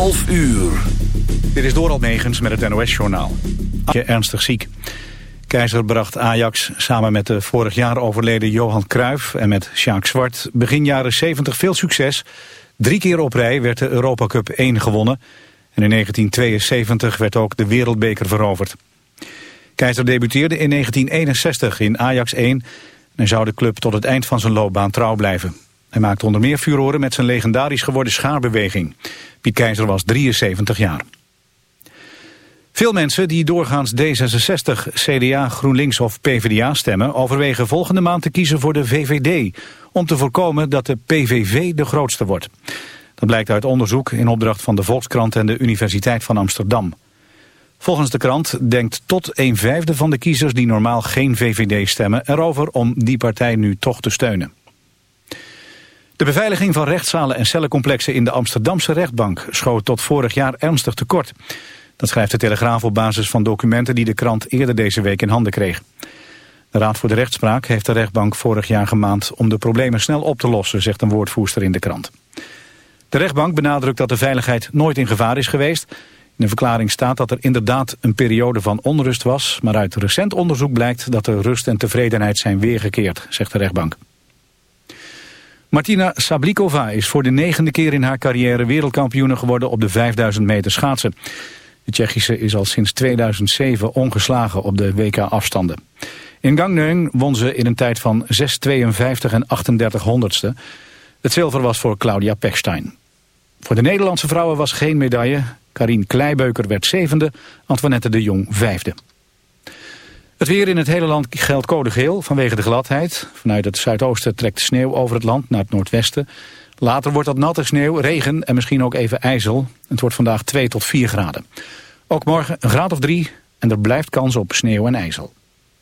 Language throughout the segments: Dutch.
11 uur. Dit is Doral Megens met het NOS-journaal. Ernstig ziek. Keizer bracht Ajax samen met de vorig jaar overleden Johan Cruijff en met Sjaak Zwart begin jaren 70 veel succes. Drie keer op rij werd de Europa Cup 1 gewonnen. En in 1972 werd ook de Wereldbeker veroverd. Keizer debuteerde in 1961 in Ajax 1 en zou de club tot het eind van zijn loopbaan trouw blijven. Hij maakte onder meer furoren met zijn legendarisch geworden schaarbeweging. Piet Keizer was 73 jaar. Veel mensen die doorgaans D66, CDA, GroenLinks of PvdA stemmen... overwegen volgende maand te kiezen voor de VVD... om te voorkomen dat de PVV de grootste wordt. Dat blijkt uit onderzoek in opdracht van de Volkskrant en de Universiteit van Amsterdam. Volgens de krant denkt tot een vijfde van de kiezers die normaal geen VVD stemmen... erover om die partij nu toch te steunen. De beveiliging van rechtszalen en cellencomplexen in de Amsterdamse rechtbank schoot tot vorig jaar ernstig tekort. Dat schrijft de Telegraaf op basis van documenten die de krant eerder deze week in handen kreeg. De Raad voor de Rechtspraak heeft de rechtbank vorig jaar gemaand om de problemen snel op te lossen, zegt een woordvoerster in de krant. De rechtbank benadrukt dat de veiligheid nooit in gevaar is geweest. In de verklaring staat dat er inderdaad een periode van onrust was, maar uit recent onderzoek blijkt dat de rust en tevredenheid zijn weergekeerd, zegt de rechtbank. Martina Sablikova is voor de negende keer in haar carrière wereldkampioene geworden op de 5000 meter schaatsen. De Tsjechische is al sinds 2007 ongeslagen op de WK-afstanden. In Gangneung won ze in een tijd van 6,52 en 38 honderdste. Het zilver was voor Claudia Pechstein. Voor de Nederlandse vrouwen was geen medaille. Karin Kleibeuker werd zevende, Antoinette de Jong vijfde. Het weer in het hele land geldt code geel vanwege de gladheid. Vanuit het zuidoosten trekt sneeuw over het land naar het noordwesten. Later wordt dat natte sneeuw, regen en misschien ook even ijzel. Het wordt vandaag 2 tot 4 graden. Ook morgen een graad of 3 en er blijft kans op sneeuw en ijzel.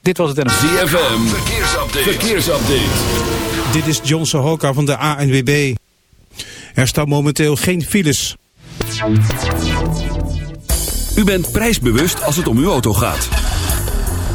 Dit was het NMV. ZFM, verkeersupdate. verkeersupdate. Dit is John Sohoka van de ANWB. Er staat momenteel geen files. U bent prijsbewust als het om uw auto gaat.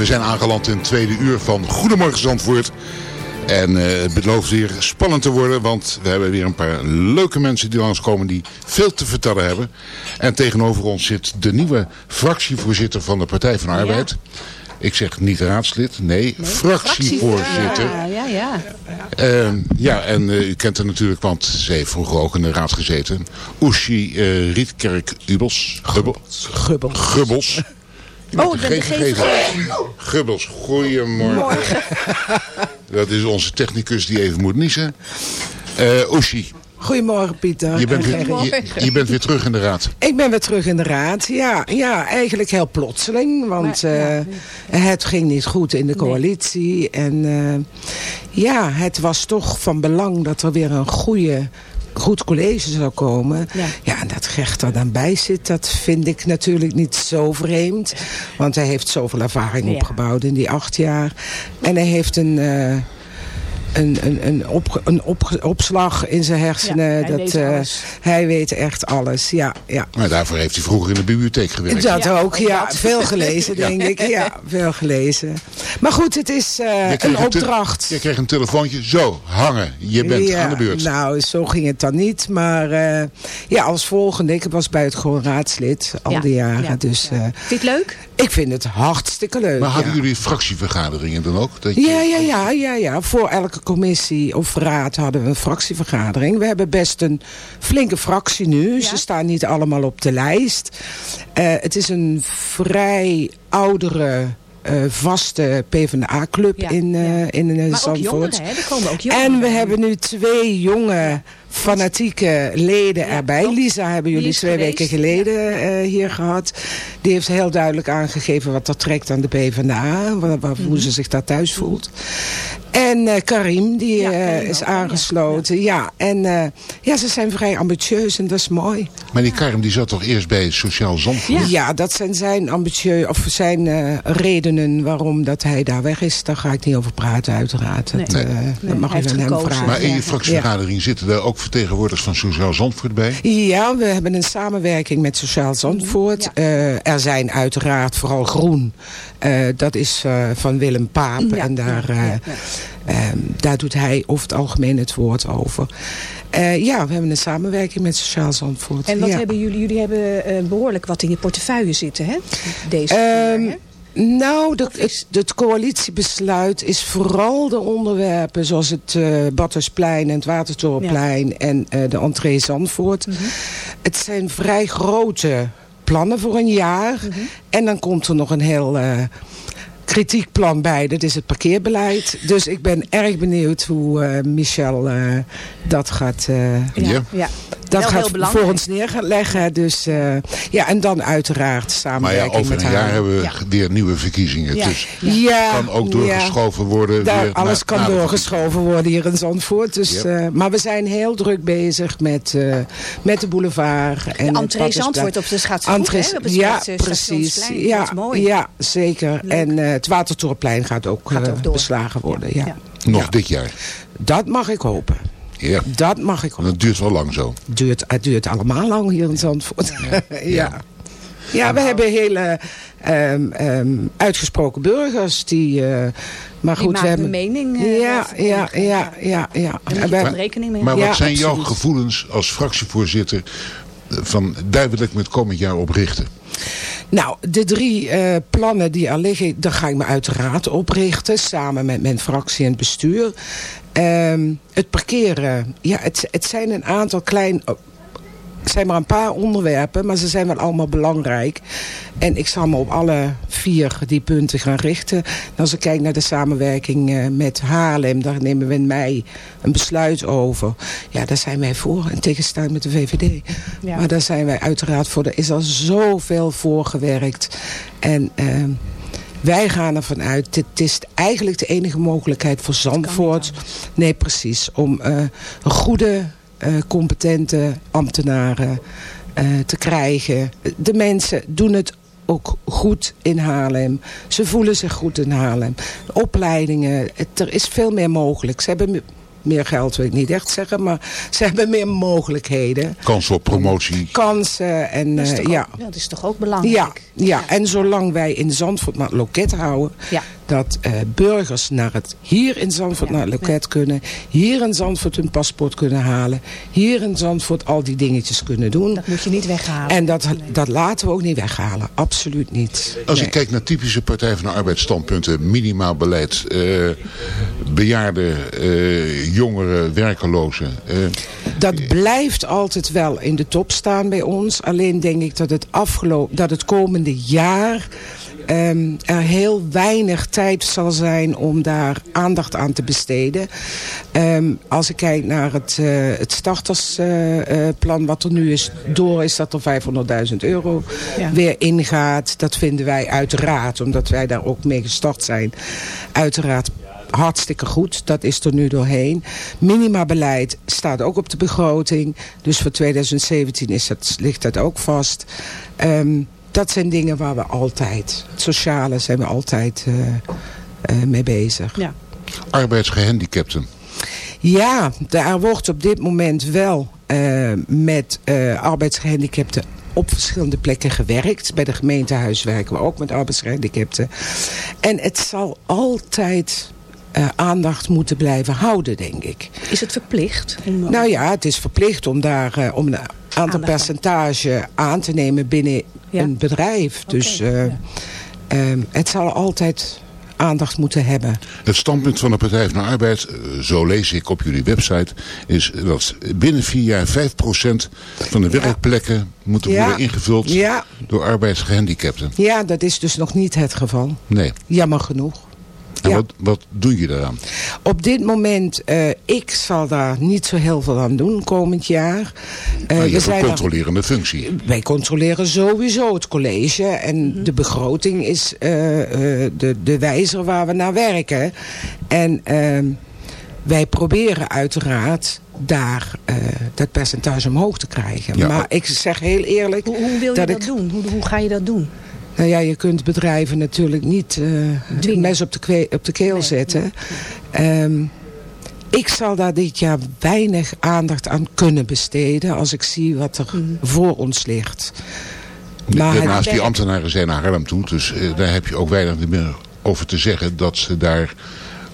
We zijn aangeland in het tweede uur van Goedemorgen Zandvoort. En eh, het belooft weer spannend te worden, want we hebben weer een paar leuke mensen die langskomen die veel te vertellen hebben. En tegenover ons zit de nieuwe fractievoorzitter van de Partij van de Arbeid. Ik zeg niet raadslid, nee, fractievoorzitter. Ja, ja, ja. Ehm, ja, en eh, u kent haar natuurlijk, want ze heeft vroeger ook in de raad gezeten. Oeshi eh Rietkerk-Ubels. Gubbels. Gubbels. Gubbels. Oh, ik ben de gever. Gubbels, goeiemorgen. Dat is onze technicus die even moet niezen. Eh Oeshi, Goedemorgen Pieter. je bent, En weer, je, je bent weer terug in de raad. Ik ben weer terug in de raad. Ja, ja eigenlijk heel plotseling. Want Maar, ja. eh, het ging niet goed in de coalitie. En eh, ja, het was toch van belang dat er weer een goede goed college zou komen. Ja. Ja, en dat Gert er dan bij zit, dat vind ik natuurlijk niet zo vreemd. Want hij heeft zoveel ervaring Ja. opgebouwd in die acht jaar. En hij heeft een... eh, een, een, een, op, een op, opslag in zijn hersenen. Ja, hij dat, weet eh, alles. hij weet echt alles. Ja, ja. Maar daarvoor heeft hij vroeger in de bibliotheek gewerkt. Dat Ja, ook, ja. dat. Veel gelezen, denk ik. Ja, veel gelezen. Maar goed, het is eh, een opdracht. Je kreeg een telefoontje, zo, hangen. Je bent Ja, aan de beurt. Nou, zo ging het dan niet. Maar eh, ja, als volgende. Ik was buitengewoon raadslid al Ja, die jaren. ja, dus ja. eh, Vind je het leuk? ik vind het hartstikke leuk. maar hadden ja. jullie fractievergaderingen dan ook? Dat je- Ja, ja, ja, ja, ja. Voor elke commissie of raad hadden we een fractievergadering. We hebben best een flinke fractie nu. Ja. Ze staan niet allemaal op de lijst. Eh, het is een vrij oudere, eh, vaste PvdA-club Ja, in, eh ja. in Maar ook Zandvoort. jongeren, hè? Er komen ook jongeren. En we hebben nu twee jonge fanatieke leden Ja, erbij. klopt. Lisa hebben jullie twee geweest, weken geleden eh, hier gehad. Die heeft heel duidelijk aangegeven wat dat trekt aan de PvdA. Waar, waar, Hoe Mhm. ze zich daar thuis voelt. En eh, Karim, die Ja, eh, is ook, ja. aangesloten. Ja, en eh, ja, ze zijn vrij ambitieus en dat is mooi. Maar die Karim die zat toch eerst bij het Sociaal Zandvoort? Ja, dat zijn zijn ambitieu of zijn eh, redenen waarom dat hij daar weg is. Daar ga ik niet over praten, uiteraard. Dat, Nee. eh, Nee, dat mag heeft aan hem vragen. Maar in je Ja. fractievergadering zitten daar ook vertegenwoordigers van Sociaal Zandvoort bij? Ja, we hebben een samenwerking met Sociaal Zandvoort. Ja. Eh, er zijn uiteraard vooral groen. Eh, dat is eh, van Willem Paap. Ja, En daar, ja, eh, ja, ja. ehm, daar doet hij over het algemeen het woord over. Eh, ja, we hebben een samenwerking met Sociaal Zandvoort. En wat ja. hebben jullie? Jullie hebben eh, behoorlijk wat in je portefeuille zitten, hè? Deze Ehm, keer, hè? Nou, Of is- het, het coalitiebesluit is vooral de onderwerpen zoals het eh Battersplein en het Watertorenplein en eh, de entree Zandvoort. Mhm. Het zijn vrij grote plannen voor een jaar. Mhm. En dan komt er nog een heel eh, kritiekplan bij. Dat is het parkeerbeleid. Dus ik ben erg benieuwd hoe eh, Michel eh, dat gaat... eh, Ja. ja. Dat Wel gaat heel belangrijk. voor ons neer gaan leggen. Dus ja, ja, en dan uiteraard Maar ja, samenwerking over met een haar. jaar hebben we Ja. weer nieuwe verkiezingen. Ja. Dus Ja, kan ook ja. doorgeschoven worden. Daar, weer alles na- kan na doorgeschoven worden hier in Zandvoort. Dus, Ja. eh, maar we zijn heel druk bezig met, eh, met de boulevard. En De het entree. Zandvoort op de het ja, eh, precies. Ja, Dat is mooi. ja, zeker. Leuk. En eh, het Watertorenplein gaat ook, Gaat eh, ook beslagen worden. Ja. Ja. Nog Ja. dit jaar. Dat mag ik hopen. Ja. Dat mag ik hopen. het duurt wel lang zo. duurt, het duurt allemaal lang hier in Zandvoort. Ja, ja. we hebben hele ehm, ehm, uitgesproken burgers die... eh, maar Die goed, we maken hebben... hun mening. eh, ja, ja, ja, ja, ja. Daar moet En je we- wel rekening mee Maar wat Ja, zijn jouw gevoelens als fractievoorzitter eh, van duidelijk met komend jaar op richten? Nou, de drie eh, plannen die er liggen, daar ga ik me uiteraard op richten. Samen met mijn fractie en het bestuur. Ehm, het parkeren, ja, het, het zijn een aantal klein... Het zijn maar een paar onderwerpen, maar ze zijn wel allemaal belangrijk. En ik zal me op alle vier die punten gaan richten. En als ik kijk naar de samenwerking eh, met Haarlem, daar nemen we in mei een besluit over. Ja, daar zijn wij voor, in tegenstelling met de VVD. Ja. Maar daar zijn wij uiteraard voor. Er is al zoveel voor gewerkt. En ehm, wij gaan ervan uit, dit is eigenlijk de enige mogelijkheid voor Zandvoort. Nee, precies. Om eh, goede, eh, competente ambtenaren eh, te krijgen. De mensen doen het ook goed in Haarlem. Ze voelen zich goed in Haarlem. Opleidingen, het- er is veel meer mogelijk. Ze hebben meer geld wil ik niet echt zeggen, maar ze hebben meer mogelijkheden. Kans op promotie. Kansen en eh, ja. ook, ja, dat is toch ook Ja, belangrijk? ja, en zolang wij in Zandvoort maar het loket houden... Ja. Dat eh, burgers naar het, hier in Zandvoort Ja, naar het loket kunnen... hier in Zandvoort hun paspoort kunnen halen... hier in Zandvoort al die dingetjes kunnen doen. Dat moet je niet weghalen. En dat, dat laten we ook niet weghalen. Absoluut niet. Als Nee. ik kijk naar typische Partij van de Arbeid standpunten, minimaal beleid, eh, bejaarden, eh, jongeren, werkelozen. eh, Dat blijft altijd wel in de top staan bij ons. Alleen denk ik dat het, afgelopen, dat het komende jaar ehm, er heel weinig tijd zal zijn om daar aandacht aan te besteden. Ehm, als ik kijk naar het, eh, het startersplan wat er nu is door is dat er 500.000 euro Ja. weer ingaat. Dat vinden wij uiteraard, omdat wij daar ook mee gestart zijn, uiteraard hartstikke goed. Dat is er nu doorheen. Minimabeleid staat ook op de begroting. Dus voor 2017 is dat, ligt dat ook vast. Ehm, dat zijn dingen waar we altijd, het sociale zijn we altijd eh, eh, mee bezig. Ja. arbeidsgehandicapten. Ja, daar wordt op dit moment wel eh, met eh, arbeidsgehandicapten op verschillende plekken gewerkt. Bij de gemeentehuis werken we ook met arbeidsgehandicapten. En het zal altijd eh, aandacht moeten blijven houden, denk ik. Is het verplicht? Om, Nou ja, het is verplicht om daar eh, om een aantal Aandacht percentage aan te nemen binnen Ja. een bedrijf. Dus eh, ja. ehm, het zal altijd aandacht moeten hebben. Het standpunt van de Partij van de Arbeid, eh, zo lees ik op jullie website, is dat binnen vier jaar 5% van de werkplekken moeten Ja. worden ingevuld Ja, door arbeidsgehandicapten. ja, dat is dus nog niet het geval. Nee. Jammer genoeg. En Ja. wat, wat doe je daaraan? Op dit moment, eh, ik zal daar niet zo heel veel aan doen komend jaar. Eh, Nou, je hebt een daar- controlerende functie. wij controleren sowieso het college. En de begroting is eh, eh, de, de wijzer waar we naar werken. En ehm, wij proberen uiteraard daar eh, dat percentage omhoog te krijgen. Ja. Maar ik zeg heel eerlijk... Hoe, hoe wil je dat dat, ik- doen? Hoe, hoe ga je dat doen? Nou ja, je kunt bedrijven natuurlijk niet eh Dwingen. mes op de, op de keel Nee, zetten. Ehm, ik zal daar dit jaar weinig aandacht aan kunnen besteden... als ik zie wat er Mhm. voor ons ligt. Maar Daarnaast die ambtenaren zijn naar Haarlem toe. Dus eh, daar heb je ook weinig meer over te zeggen. Dat ze daar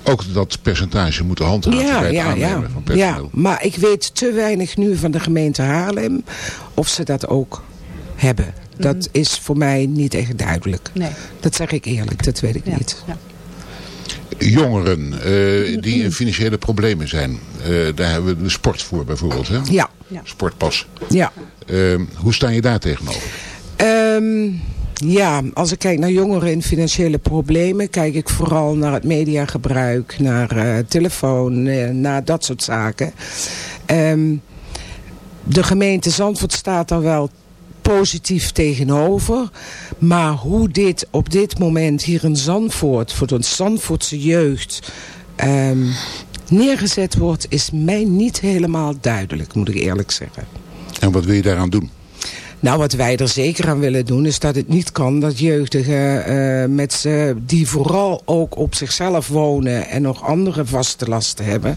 ook dat percentage moeten handhaven ja, bij het ja, ja. ja, maar ik weet te weinig nu van de gemeente Haarlem of ze dat ook hebben. Dat is voor mij niet echt duidelijk. Nee. Dat zeg ik eerlijk, dat weet ik Ja. niet. Ja. Jongeren eh, die in financiële problemen zijn. eh, daar hebben we de sport voor bijvoorbeeld. Hè? Ja, Ja. Sportpas. ja. Eh, hoe sta je daar tegenover? Ehm, ja, als ik kijk naar jongeren in financiële problemen... kijk ik vooral naar het mediagebruik, naar eh, telefoon, naar dat soort zaken. Ehm, de gemeente Zandvoort staat daar wel positief tegenover. Maar hoe dit op dit moment hier in Zandvoort... voor de Zandvoortse jeugd... ehm, neergezet wordt, is mij niet helemaal duidelijk, moet ik eerlijk zeggen. En wat wil je daaraan doen? Nou, wat wij er zeker aan willen doen is dat het niet kan dat jeugdigen eh, met z'n- die vooral ook op zichzelf wonen en nog andere vaste lasten hebben,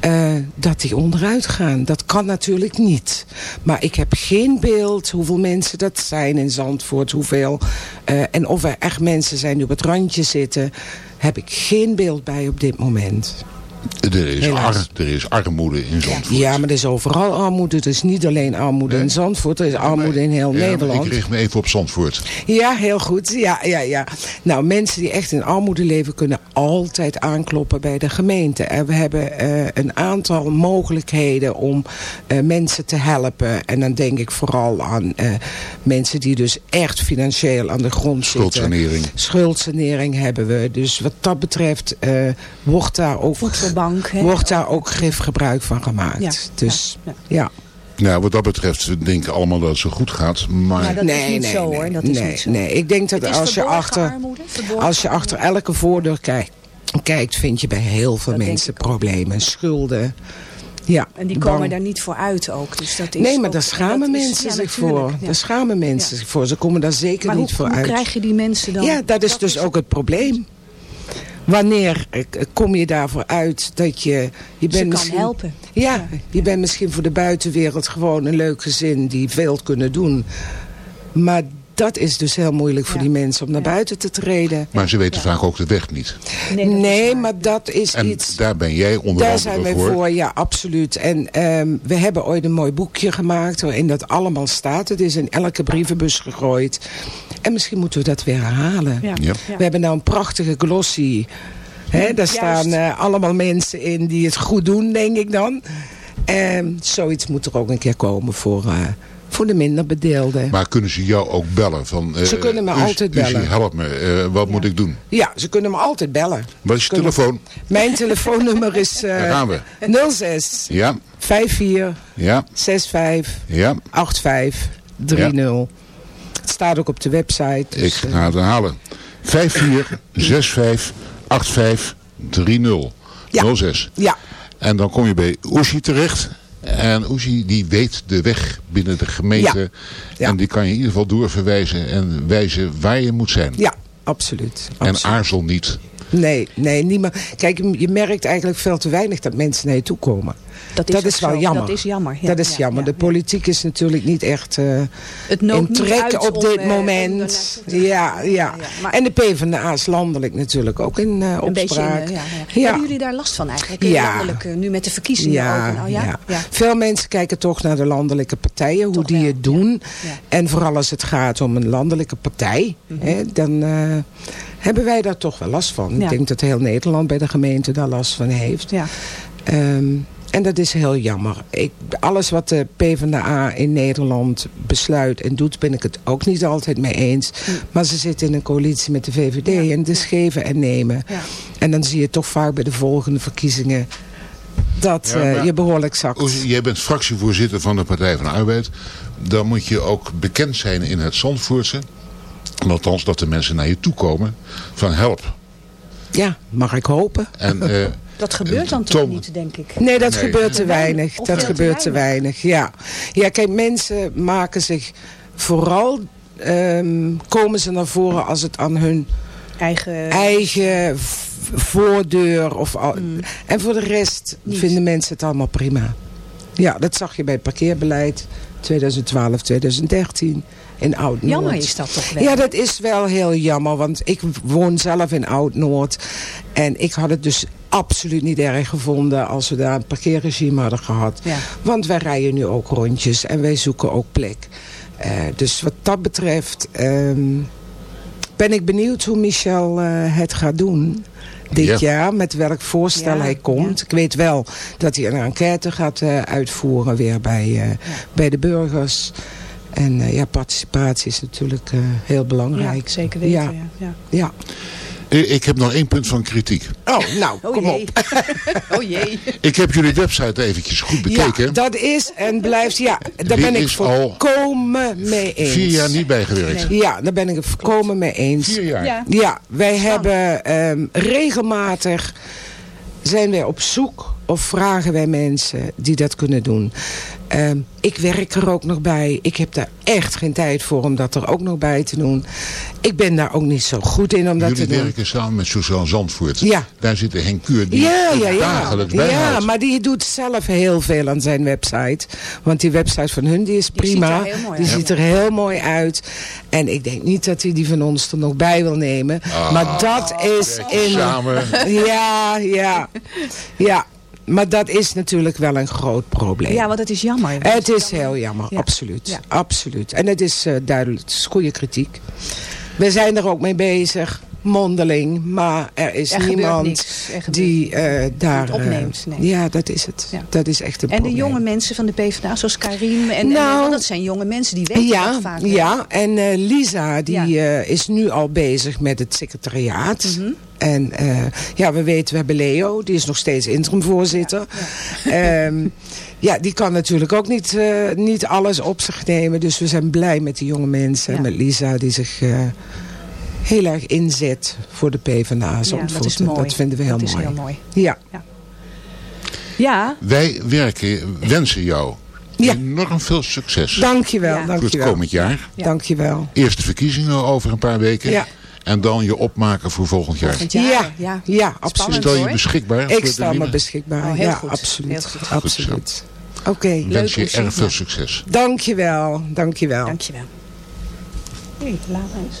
eh, dat die onderuit gaan. Dat kan natuurlijk niet. Maar ik heb geen beeld hoeveel mensen dat zijn in Zandvoort, hoeveel eh, en of er echt mensen zijn die op het randje zitten, heb ik geen beeld bij op dit moment. Er is, ar- er is armoede in Zandvoort. Ja, maar er is overal armoede. Het is niet alleen armoede in Zandvoort, er is armoede in heel Ja, Nederland. Ik richt me even op Zandvoort. Ja, heel goed. Ja, ja, ja. Nou, mensen die echt in armoede leven kunnen altijd aankloppen bij de gemeente. En we hebben eh, een aantal mogelijkheden om eh, mensen te helpen. En dan denk ik vooral aan eh, mensen die dus echt financieel aan de grond zitten. Schuldsanering. Schuldsanering hebben we. Dus wat dat betreft eh, wordt daar ook... Hè? Wordt daar ook gif gebruik van gemaakt. Ja, Dus ja, ja. Nou, wat dat betreft we denken allemaal dat het zo goed gaat. Maar Maar dat is niet zo, hoor. Dat is nee, niet zo. nee. Ik denk dat als je, achter, armoede, als je achter elke voordeur kijkt, kijkt, vind je bij heel veel Dat mensen problemen, schulden. Ja, En die komen bang. daar niet voor uit ook. Dus dat is Nee, maar daar schamen mensen ja, zich voor. ja. Daar schamen mensen zich voor. Ze komen daar zeker Maar niet hoe, voor hoe uit. krijg je die mensen dan? Ja, dat is dus ook het probleem. Wanneer eh, kom je daarvoor uit dat je... je bent kan misschien, helpen. Ja, je bent misschien voor de buitenwereld gewoon een leuk gezin die veel kunnen doen. Maar dat is dus heel moeilijk voor Ja. die mensen om naar Ja. buiten te treden. Maar ze weten vaak ook de weg niet. Nee, dat maar dat is En iets... daar ben jij onder Daar zijn wij voor. voor. ja, absoluut. En ehm, we hebben ooit een mooi boekje gemaakt waarin dat allemaal staat. Het is in elke brievenbus gegooid. En misschien moeten we dat weer herhalen. Ja. Ja. We hebben nou een prachtige glossy. Hè, daar Juist. staan eh, allemaal mensen in die het goed doen, denk ik dan. En zoiets moet er ook een keer komen voor, eh, voor de minder bedeelden. Maar kunnen ze jou ook bellen? Van, eh, Ze kunnen me altijd Uzi, bellen. help me, eh, wat moet ik doen? Ja, ze kunnen me altijd bellen. Wat is je telefoon? Mijn telefoonnummer is eh, Daar gaan we. 06 Ja, 54 ja, 65 ja. 8530. Het staat ook op de website. Ik Dus, eh, ga het herhalen. 54658530. Ja. 06. ja, En dan kom je bij Oeshi terecht. En Oeshi die weet de weg binnen de gemeente. Ja. Ja. En die kan je in ieder geval doorverwijzen en wijzen waar je moet zijn. ja, absoluut. En absoluut. aarzel niet. Nee, nee, niemand. Kijk, je merkt eigenlijk veel te weinig dat mensen naar je toe komen. Dat is, dat is wel zo. jammer. Dat is jammer. ja, dat is ja, jammer. ja, de politiek is natuurlijk niet echt eh, Het in trek op om, dit eh, om moment. Ja, ja. Maar En de PvdA is landelijk natuurlijk ook in een beetje, opspraak. ja, ja. Ja. Hebben jullie daar last van eigenlijk? Ja. landelijk, nu met de verkiezingen ook? al, ja? Veel mensen kijken toch naar de landelijke partijen, hoe Toch die wel, het doen. En vooral als het gaat om een landelijke partij, Mhm. hè, dan hebben wij daar toch wel last van. Ja. Ik denk dat heel Nederland bij de gemeente daar last van heeft. Ja. Ehm, en dat is heel jammer. Ik, alles wat de PvdA in Nederland besluit en doet, ben ik het ook niet altijd mee eens. Hm. Maar ze zitten in een coalitie met de VVD Ja, en het is ja. geven en nemen. Ja. En dan zie je toch vaak bij de volgende verkiezingen dat Ja, eh, je behoorlijk zakt. Jij bent fractievoorzitter van de Partij van de Arbeid. Dan moet je ook bekend zijn in het Zandvoortse. Althans dat de mensen naar je toe komen. Van help. Ja, mag ik hopen. En, eh, Dat gebeurt dan toch niet, denk ik? Nee, dat Nee. gebeurt te weinig. Of Dat te gebeurt te weinig, ja. Ja, kijk, mensen maken zich vooral... ehm, komen ze naar voren als het aan hun Eigen... eigen voordeur of al- en voor de rest Niet. vinden mensen het allemaal prima. Ja, dat zag je bij het parkeerbeleid 2012, 2013 in Oud-Noord. Jammer is dat toch wel? Ja, dat is wel heel jammer, want ik woon zelf in Oud-Noord en ik had het dus absoluut niet erg gevonden als we daar een parkeerregime hadden gehad. Ja. Want wij rijden nu ook rondjes en wij zoeken ook plek. Eh, dus wat dat betreft ehm, ben ik benieuwd hoe Michel eh, het gaat doen dit Ja. jaar. Met welk voorstel Ja, hij komt. ja. Ik weet wel dat hij een enquête gaat eh, uitvoeren weer bij, eh, bij de burgers. En eh, ja, participatie is natuurlijk eh, heel Ja, belangrijk. zeker weten. Ja. Ja. Ja. Ja. ik heb nog één punt van kritiek. Oh, nou, Oh kom jee. op. oh jee. Ik heb jullie website eventjes goed bekeken. Ja, dat is en blijft, ja, daar Die ben ik volkomen mee eens. Vier jaar niet bijgewerkt. Ja, daar ben ik het volkomen mee eens. Vier jaar. Ja. Ja, wij hebben ehm, regelmatig zijn wij op zoek of vragen wij mensen die dat kunnen doen. Ehm, ik werk er ook nog bij. Ik heb daar echt geen tijd voor om dat er ook nog bij te doen. Ik ben daar ook niet zo goed in om dat Jullie te doen. werken samen met Suzanne Zandvoort. Ja. Daar zit Henk Kuur die Ja, ja, ja. dagelijks Ja, bijhoudt. maar die doet zelf heel veel aan zijn website. Want die website van hun die is Die prima. heel mooi die uit. ziet er heel mooi uit. En ik denk niet dat hij die van ons er nog bij wil nemen. Ah, maar dat is in... Samen. Ja, ja. Ja. Maar dat is natuurlijk wel een groot probleem. Ja, want het is jammer. het is heel jammer, Ja. absoluut. Ja. absoluut. En het is eh, duidelijk, het is goede kritiek. We zijn er ook mee bezig, mondeling. Maar er is Er niemand die eh, daar... opneemt, eh, nee. Ja, dat is het. Ja. Dat is echt een En de probleem. jonge mensen van de PvdA, zoals Karim. En, Nou, en, want dat zijn jonge mensen die weten ja, dat vaak. ja, en eh, Lisa die Ja. is nu al bezig met het secretariaat. Mhm. En ja, we weten, we hebben Leo, die is nog steeds interimvoorzitter. Ja, ja die kan natuurlijk ook niet, niet alles op zich nemen. Dus we zijn blij met die jonge mensen. Ja. En met Lisa die zich heel erg inzet voor de PvdA. Ja, dat is mooi. Dat vinden we heel dat mooi. is heel mooi. Ja. Ja, Wij werken, wensen jou Ja. enorm veel succes Dankjewel, Ja. voor het dankjewel. komend jaar. Ja. Dankjewel. Eerste verkiezingen over een paar weken. Ja. En dan je opmaken voor volgend jaar. Volgend jaar, Ja, ja. ja, absoluut. Stel je beschikbaar Ik sta me beschikbaar. Oh, heel ja, goed. absoluut. Heel goed. absoluut. Oké, Ik leuk wens je erg veel succes. Dankjewel, dankjewel. Dankjewel. Hey, laat eens.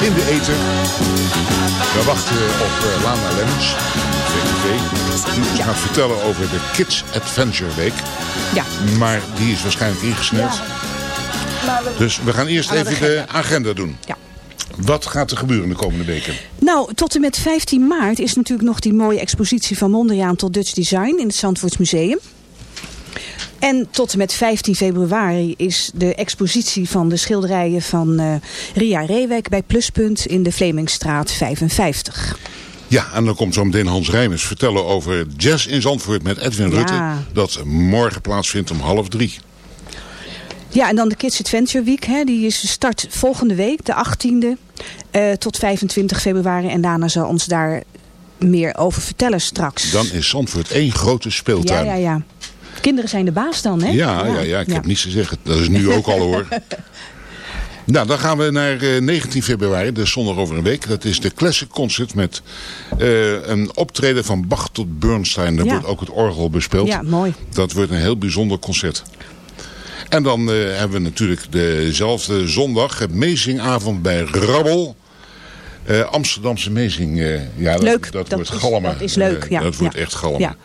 In de eten. We wachten op eh, Lana Lemmens, VVV. Die gaat vertellen over de Kids Adventure Week. Ja. Maar die is waarschijnlijk ingesneld. Dus we gaan eerst even de agenda doen. Ja. Wat gaat er gebeuren de komende weken? Nou, tot en met 15 maart is natuurlijk nog die mooie expositie van Mondriaan tot Dutch Design in het Zandvoortsmuseum. En tot en met 15 februari is de expositie van de schilderijen van eh, Ria Reewek bij Pluspunt in de Vlemingstraat 55. Ja, en dan komt zo meteen Hans Rijmers vertellen over Jazz in Zandvoort met Edwin Ja. Rutte. Dat morgen plaatsvindt om half drie. Ja, en dan de Kids Adventure Week. Hè, die is start volgende week, de 18e, eh, tot 25 februari. En Dana zal ons daar meer over vertellen straks. Dan is Zandvoort één grote ja, speeltuin. ja, ja. Kinderen zijn de baas dan, hè? Ja, ja, ja, ik heb niets te zeggen. Dat is nu ook al hoor. Nou, dan gaan we naar eh, 19 februari, dus zondag over een week. Dat is de Classic Concert met eh, een optreden van Bach tot Bernstein. Daar Ja. wordt ook het orgel bespeeld. Ja, mooi. Dat wordt een heel bijzonder concert. En dan eh, hebben we natuurlijk dezelfde zondag, het Mezingavond bij Rabbel. Eh, Amsterdamse Mezing, eh, ja, dat, Leuk, dat, dat wordt is- galmen. dat is leuk, Eh, ja, dat wordt ja. echt galmen. Ja.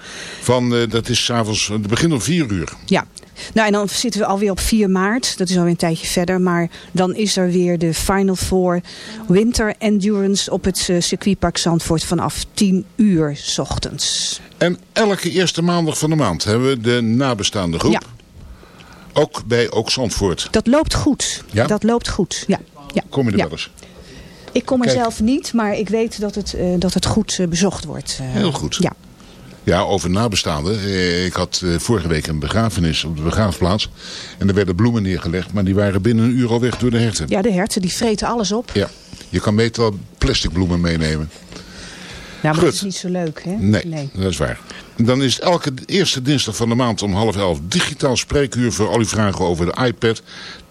Van, dat is s'avonds, het begint om vier uur. Ja. Nou, en dan zitten we alweer op 4 maart. Dat is alweer een tijdje verder. Maar dan is er weer de Final Four Winter Endurance op het circuitpark Zandvoort vanaf 10 uur 's ochtends. En elke eerste maandag van de maand hebben we de nabestaande groep. Ja. Ook bij Ook Zandvoort. Dat loopt goed. Ja? Dat loopt goed. Ja. ja. Kom je er Ja. wel eens? Ik kom er Kijk. zelf niet, maar ik weet dat het, eh, dat het goed eh, bezocht wordt. eh. Heel goed. Ja. Ja, over nabestaanden. Ik had vorige week een begrafenis op de begraafplaats. En er werden bloemen neergelegd. Maar die waren binnen een uur al weg door de herten. ja, de herten die vreten alles op. Ja. Je kan beter wel plastic bloemen meenemen. Ja, maar Goed. dat is niet zo leuk, hè? Nee, dat is waar. Dan is het elke eerste dinsdag van de maand om half elf digitaal spreekuur voor al uw vragen over de iPad,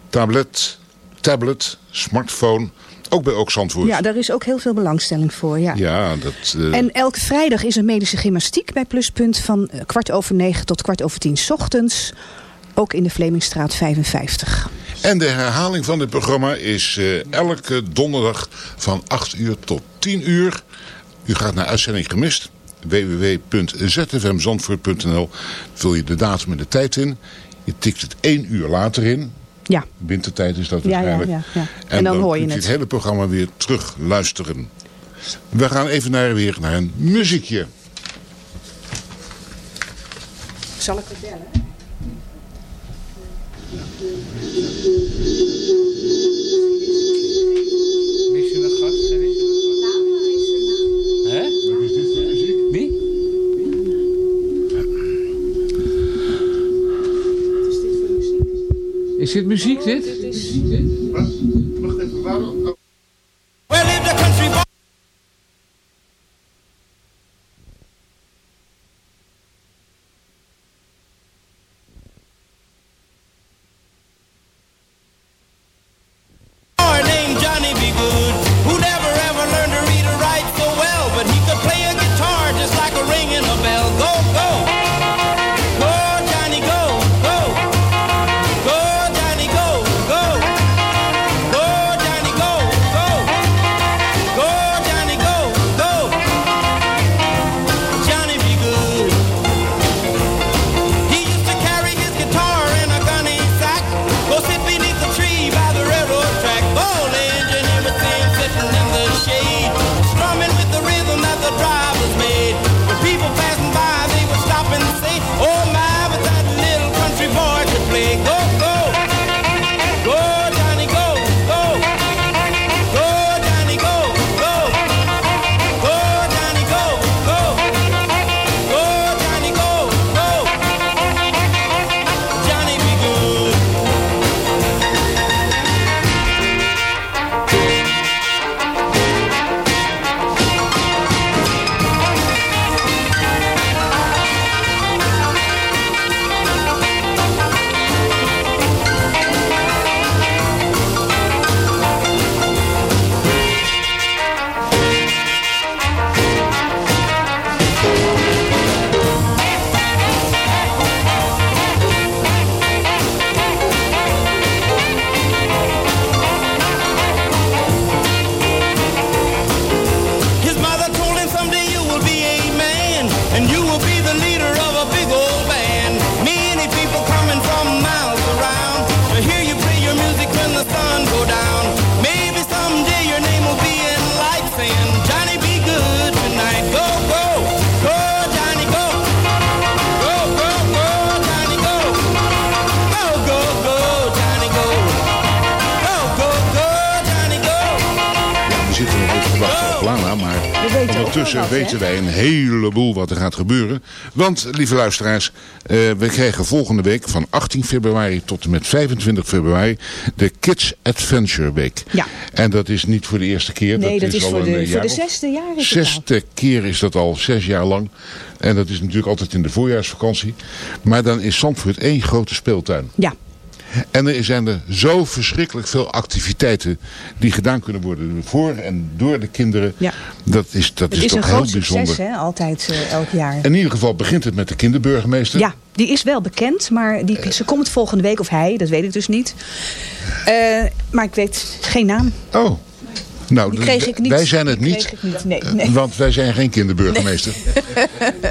tablet, tablet, smartphone, ook bij Ook Zandvoort. Ja, daar is ook heel veel belangstelling voor. Ja. Ja, dat... eh, En elke vrijdag is er medische gymnastiek bij Pluspunt van eh, kwart over negen tot kwart over tien 's ochtends. Ook in de Vlemingstraat 55. En de herhaling van dit programma is eh, elke donderdag van 8 uur tot 10 uur. U gaat naar uitzending gemist. www.zfmzandvoort.nl Vul je de datum en de tijd in. Je tikt het 1 uur later in. Ja, Wintertijd is dat Ja, ja, waarschijnlijk. ja, ja. En dan hoor je het. het hele programma weer terug luisteren. We gaan even naar, weer naar een muziekje. zal ik het bellen? Is dit muziek dit? Wacht even, waarom? Want, lieve luisteraars, eh, we krijgen volgende week van 18 februari tot en met 25 februari de Kids Adventure Week. Ja. En dat is niet voor de eerste keer. Nee, dat is al voor de, eh, voor de zesde jaar. Is het. Zesde keer is dat al, zes jaar lang. En dat is natuurlijk altijd in de voorjaarsvakantie. Maar dan is Zandvoort één grote speeltuin. Ja, En er zijn er zo verschrikkelijk veel activiteiten die gedaan kunnen worden voor en door de kinderen. Ja. Dat is, dat het is, is, een toch heel bijzonder. succes, hè, altijd eh, elk jaar. In ieder geval begint het met de kinderburgemeester. Ja, die is wel bekend, maar die, ze komt volgende week, of hij, dat weet ik dus niet. Eh, maar ik weet geen naam. Oh. Nou, kreeg ik niet. wij zijn het niet. nee, nee. Want wij zijn geen kinderburgemeester.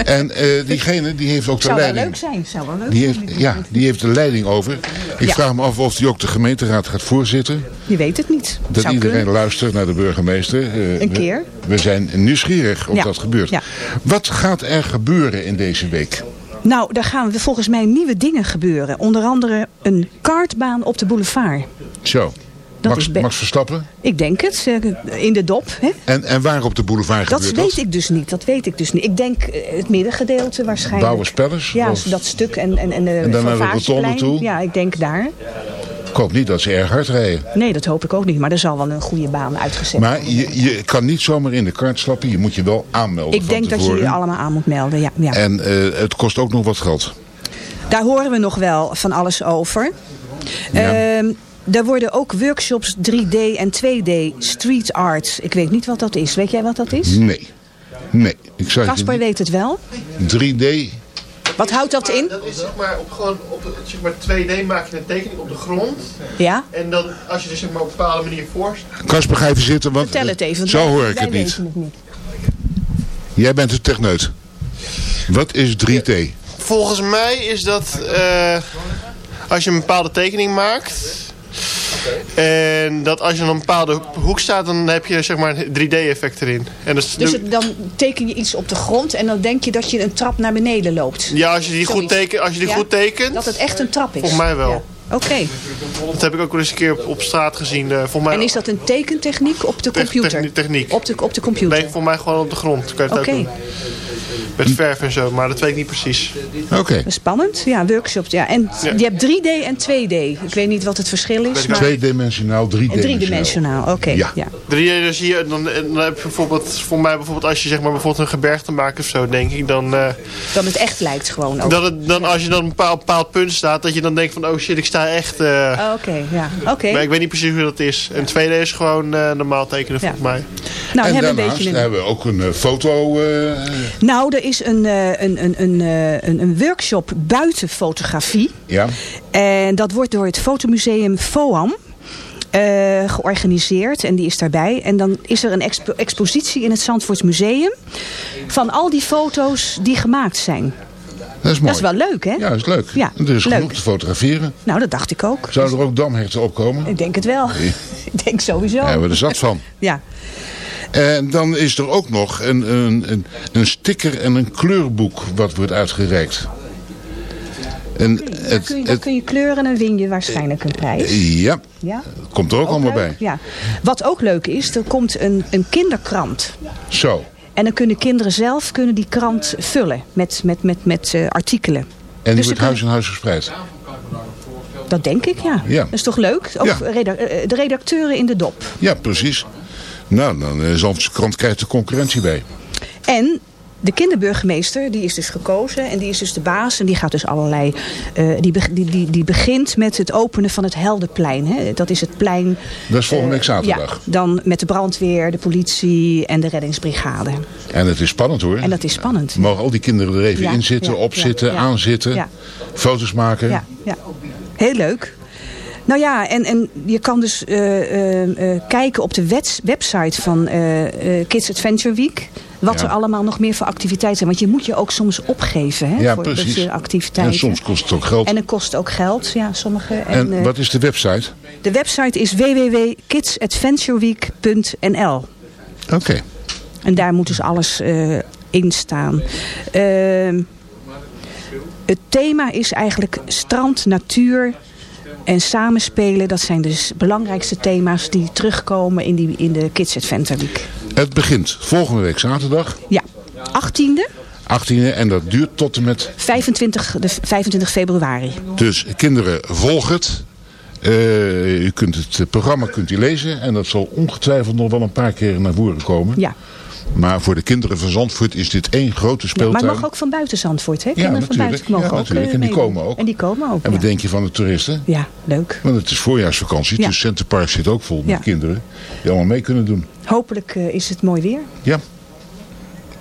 En eh, diegene die heeft ook de Zou wel leiding. leuk zijn, zou wel leuk Die zijn. heeft, ja, die heeft de leiding over. Ik Ja. vraag me af of die ook de gemeenteraad gaat voorzitten. Je weet het niet. Dat zou iedereen kunnen. luistert naar de burgemeester. Eh, Een we- keer. We, zijn nieuwsgierig of Ja. dat gebeurt. Ja. Wat gaat er gebeuren in deze week? Nou, daar gaan volgens mij nieuwe dingen gebeuren. Onder andere een kartbaan op de boulevard. Zo. Dat Max, is be- Max Verstappen. Ik denk het, in de dop. Hè? En, en waar op de boulevard Dat gebeurt weet dat? ik dus niet. Dat weet ik dus niet. Ik denk eh, het middengedeelte waarschijnlijk. Bouwers Palace? Ja, Of- dat stuk en, en, en, de En dan naar de rotonde toe? Ja, ik denk daar. Ik hoop niet dat ze erg hard rijden. Nee, dat hoop ik ook niet. Maar er zal wel een goede baan uitgezet Maar worden. je, je kan niet zomaar in de kart stappen. Je moet je wel aanmelden Ik denk dat je je allemaal aan moet melden. Ja, ja. En eh, het kost ook nog wat geld. Daar horen we nog wel van alles over. Ja. Ehm, er worden ook workshops 3D en 2D street art. Ik weet niet wat dat is. Weet jij wat dat is? Nee. Nee. Ik zou Kasper weet het wel. 3D. Wat houdt dat in? Dat is zeg maar op gewoon op zeg maar 2D maak je een tekening op de grond. Ja? En dan als je er zeg maar op een bepaalde manier voor Kasper, ga even zitten, want Vertel het even. zo hoor ik het niet. het niet. Jij bent de techneut. Wat is 3D? Volgens mij is dat eh, als je een bepaalde tekening maakt. En dat als je in een bepaalde hoek staat, dan heb je zeg maar een 3D-effect erin. En dus, Dus het- dan teken je iets op de grond en dan denk je dat je een trap naar beneden loopt. ja, als je die, goed, teken, als je die Ja? goed tekent, Dat het echt een trap is. volgens mij wel. Ja. Oké. Dat heb ik ook wel eens een keer op, op straat gezien. volgens mij, En is dat een tekentechniek op de computer? techni- techniek. Op de, op de computer? Nee, volgens mij gewoon op de grond. Kan je het Oké. Met verf en zo, maar dat weet ik niet precies. Oké. Spannend. Ja, workshops. Ja. En Ja. je hebt 3D en 2D. Ik weet niet wat het verschil is. Maar... Tweedimensionaal, En driedimensionaal. driedimensionaal, oké. Ja. ja. 3D, dan zie je, dan, dan heb je bijvoorbeeld, voor mij bijvoorbeeld, als je zeg maar bijvoorbeeld een gebergte maakt of zo, denk ik, dan, eh, Dat het echt lijkt gewoon ook. dat het, dan als je dan op een bepaald, bepaald punt staat, dat je dan denkt van, oh shit, ik sta echt, eh, Oh, Oké, ja. Oké. maar ik weet niet precies hoe dat is. En 2D is gewoon eh, normaal tekenen Ja. volgens mij. Nou, en we hebben een daarnaast beetje een... hebben we ook een eh, foto... eh, Nou, er is een, eh, een, een, een, eh, een, een workshop buiten fotografie. ja. En dat wordt door het fotomuseum FOAM eh, georganiseerd. En die is daarbij. En dan is er een expo- expositie in het Zandvoorts Museum. Van al die foto's die gemaakt zijn. Dat is mooi. Dat is wel leuk, hè? Ja, dat is leuk. Ja, er is leuk. genoeg te fotograferen. Nou, dat dacht ik ook. Zouden er ook damherten opkomen? Ik denk het wel. Ik denk sowieso. Daar hebben we er zat van. Ja. En dan is er ook nog een, een, een, een sticker en een kleurboek wat wordt uitgereikt. En het, kun, je, kun kleuren en win je waarschijnlijk een prijs. ja, Ja. komt er ook, allemaal leuk? bij. Ja. Wat ook leuk is, er komt een, een kinderkrant. Zo. En dan kunnen kinderen zelf kunnen die krant vullen met, met, met, met eh, artikelen. En die Dus wordt huis in huis verspreid. Dat denk ik, ja. Ja. Dat is toch leuk? Ja. reda- eh, de redacteuren in de dop. Ja, precies. Nou, dan is Zandvoortse krant krijgt de concurrentie bij. En de kinderburgemeester, die is dus gekozen en die is dus de baas. En die gaat dus allerlei, eh, die, die, die, die begint met het openen van het Heldenplein. Hè. Dat is het plein. Dat is volgende week eh, zaterdag. Ja, dan met de brandweer, de politie en de reddingsbrigade. En het is spannend hoor. En dat is spannend. Mogen al die kinderen er even Ja, in zitten, ja, op ja, zitten, ja. aanzitten, Ja. foto's maken. Ja, ja. heel leuk. Nou ja, en, en je kan dus eh, kijken op de website van Kids Adventure Week. Wat Ja. er allemaal nog meer voor activiteiten zijn. Want je moet je ook soms opgeven hè, Ja, voor precies. dat activiteiten. En soms kost het ook geld. En het kost ook geld, ja, sommige. En, En eh, wat is de website? de website is www.kidsadventureweek.nl Oké. En daar moet dus alles eh, in staan. Ehm, het thema is eigenlijk strand, natuur en samenspelen. Dat zijn dus de belangrijkste thema's die terugkomen in, die, in de Kids Adventure Week. Het begint volgende week zaterdag, Ja, 18e, 18e. En dat duurt tot en met 25, de 25 februari. Dus kinderen, volg het. Eh, u kunt het programma kunt u lezen en dat zal ongetwijfeld nog wel een paar keer naar voren komen. Ja. Maar voor de kinderen van Zandvoort is dit één grote Ja, speeltuin. maar mag ook van buiten Zandvoort, hè? Ja, Kinderen van natuurlijk. buiten mogen Ja, ook natuurlijk. eh, En die komen ook. En die komen ook, En wat ja. denk je van de toeristen? Ja, leuk. Want het is voorjaarsvakantie, Ja. dus Centerpark zit ook vol met Ja. kinderen die allemaal mee kunnen doen. Hopelijk eh, is het mooi weer. Ja.